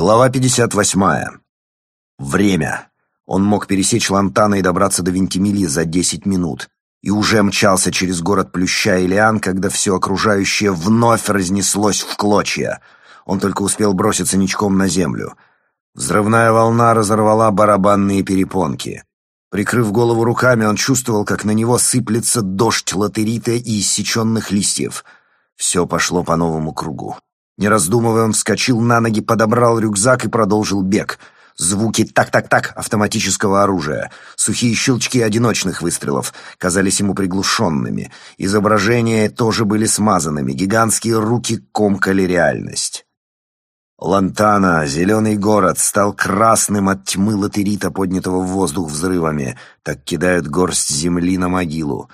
Глава 58. Время. Он мог пересечь Лантана и добраться до Вентимили за 10 минут. И уже мчался через город Плюща и Лиан, когда все окружающее вновь разнеслось в клочья. Он только успел броситься ничком на землю. Взрывная волна разорвала барабанные перепонки. Прикрыв голову руками, он чувствовал, как на него сыплется дождь латерита и иссеченных листьев. Все пошло по новому кругу. Не раздумывая, он вскочил на ноги, подобрал рюкзак и продолжил бег. Звуки «так-так-так» автоматического оружия, сухие щелчки одиночных выстрелов казались ему приглушенными. Изображения тоже были смазанными, гигантские руки комкали реальность. Лантана, зеленый город, стал красным от тьмы латерита, поднятого в воздух взрывами. Так кидают горсть земли на могилу.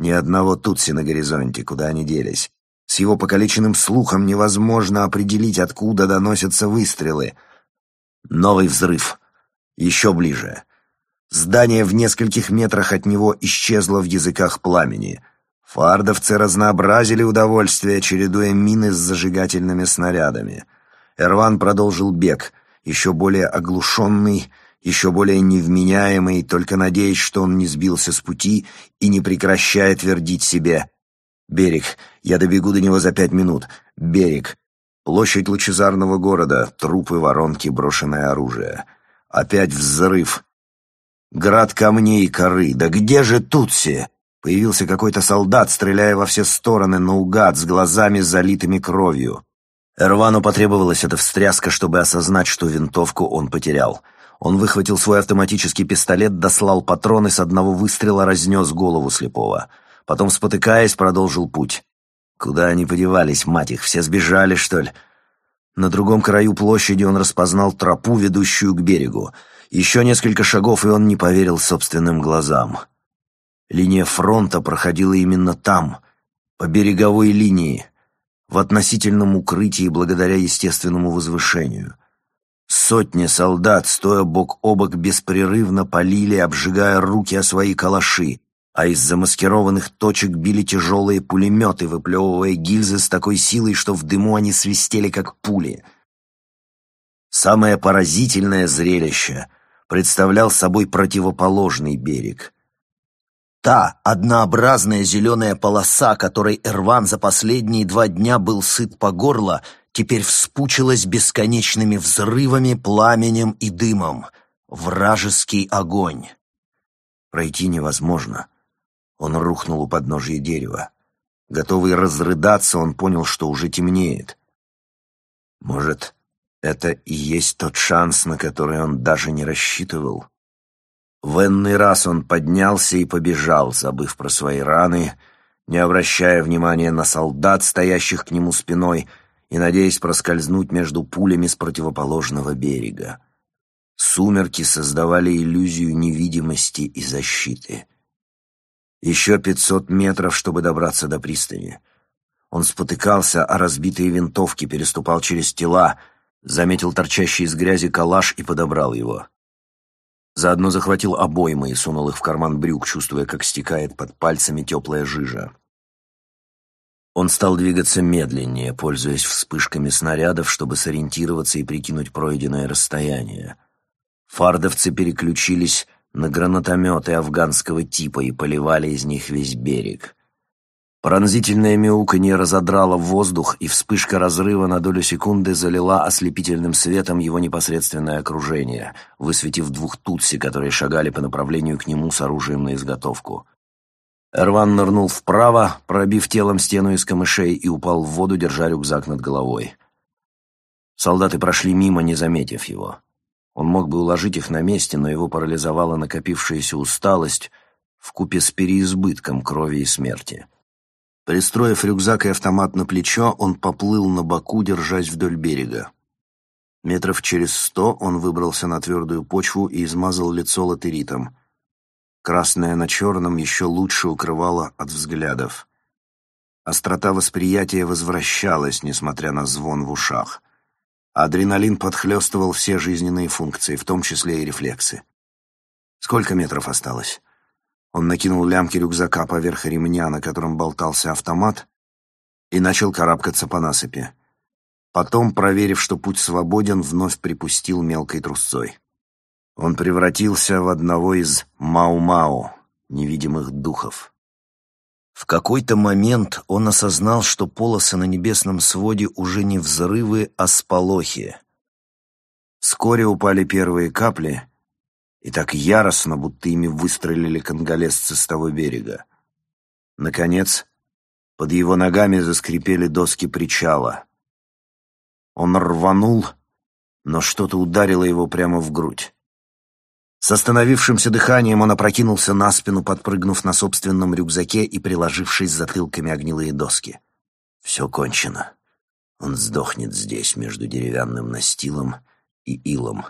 Ни одного тутси на горизонте, куда они делись. С его покалеченным слухом невозможно определить, откуда доносятся выстрелы. Новый взрыв. Еще ближе. Здание в нескольких метрах от него исчезло в языках пламени. Фардовцы разнообразили удовольствие, чередуя мины с зажигательными снарядами. Эрван продолжил бег, еще более оглушенный, еще более невменяемый, только надеясь, что он не сбился с пути и не прекращая твердить себе Берег. Я добегу до него за пять минут. Берег. Площадь лучезарного города. Трупы, воронки, брошенное оружие. Опять взрыв. Град камней и коры. Да где же Тутси? Появился какой-то солдат, стреляя во все стороны, наугад, с глазами залитыми кровью. Эрвану потребовалась эта встряска, чтобы осознать, что винтовку он потерял. Он выхватил свой автоматический пистолет, дослал патроны с одного выстрела, разнес голову слепого. Потом, спотыкаясь, продолжил путь. Куда они подевались, мать их, все сбежали, что ли? На другом краю площади он распознал тропу, ведущую к берегу. Еще несколько шагов, и он не поверил собственным глазам. Линия фронта проходила именно там, по береговой линии, в относительном укрытии благодаря естественному возвышению. Сотни солдат, стоя бок о бок, беспрерывно полили, обжигая руки о свои калаши а из замаскированных точек били тяжелые пулеметы, выплевывая гильзы с такой силой, что в дыму они свистели, как пули. Самое поразительное зрелище представлял собой противоположный берег. Та однообразная зеленая полоса, которой Эрван за последние два дня был сыт по горло, теперь вспучилась бесконечными взрывами, пламенем и дымом. Вражеский огонь. Пройти невозможно. Он рухнул у подножия дерева. Готовый разрыдаться, он понял, что уже темнеет. Может, это и есть тот шанс, на который он даже не рассчитывал? В энный раз он поднялся и побежал, забыв про свои раны, не обращая внимания на солдат, стоящих к нему спиной, и надеясь проскользнуть между пулями с противоположного берега. Сумерки создавали иллюзию невидимости и защиты. Еще пятьсот метров, чтобы добраться до пристани. Он спотыкался, а разбитые винтовки переступал через тела, заметил торчащий из грязи калаш и подобрал его. Заодно захватил обоймы и сунул их в карман брюк, чувствуя, как стекает под пальцами теплая жижа. Он стал двигаться медленнее, пользуясь вспышками снарядов, чтобы сориентироваться и прикинуть пройденное расстояние. Фардовцы переключились на гранатометы афганского типа и поливали из них весь берег. Пронзительное мяуканье разодрало воздух, и вспышка разрыва на долю секунды залила ослепительным светом его непосредственное окружение, высветив двух тутси, которые шагали по направлению к нему с оружием на изготовку. Эрван нырнул вправо, пробив телом стену из камышей, и упал в воду, держа рюкзак над головой. Солдаты прошли мимо, не заметив его. Он мог бы уложить их на месте, но его парализовала накопившаяся усталость вкупе с переизбытком крови и смерти. Пристроив рюкзак и автомат на плечо, он поплыл на боку, держась вдоль берега. Метров через сто он выбрался на твердую почву и измазал лицо латеритом. Красное на черном еще лучше укрывало от взглядов. Острота восприятия возвращалась, несмотря на звон в ушах. Адреналин подхлестывал все жизненные функции, в том числе и рефлексы. Сколько метров осталось? Он накинул лямки рюкзака поверх ремня, на котором болтался автомат, и начал карабкаться по насыпи. Потом, проверив, что путь свободен, вновь припустил мелкой трусцой. Он превратился в одного из Мау-Мау, невидимых духов. В какой-то момент он осознал, что полосы на небесном своде уже не взрывы, а сполохи. Вскоре упали первые капли, и так яростно, будто ими выстрелили конголезцы с того берега. Наконец, под его ногами заскрипели доски причала. Он рванул, но что-то ударило его прямо в грудь. С остановившимся дыханием он опрокинулся на спину, подпрыгнув на собственном рюкзаке и приложившись затылками огнилые доски. Все кончено. Он сдохнет здесь, между деревянным настилом и илом,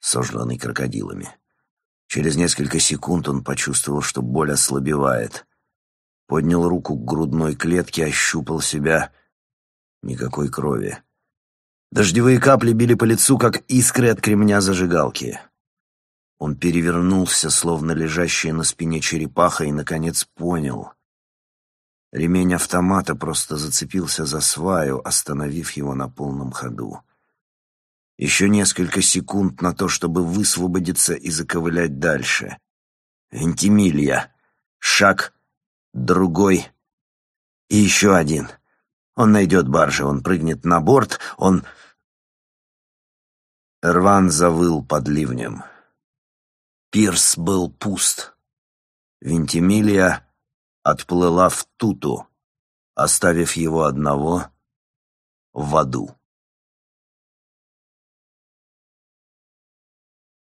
сожженный крокодилами. Через несколько секунд он почувствовал, что боль ослабевает. Поднял руку к грудной клетке, ощупал себя. Никакой крови. Дождевые капли били по лицу, как искры от кремня зажигалки. Он перевернулся, словно лежащая на спине черепаха, и, наконец, понял. Ремень автомата просто зацепился за сваю, остановив его на полном ходу. Еще несколько секунд на то, чтобы высвободиться и заковылять дальше. Вентимилья. Шаг. Другой. И еще один. Он найдет баржи, он прыгнет на борт, он... Рван завыл под ливнем. Пирс был пуст. Вентимилия отплыла в Туту, оставив его одного в аду.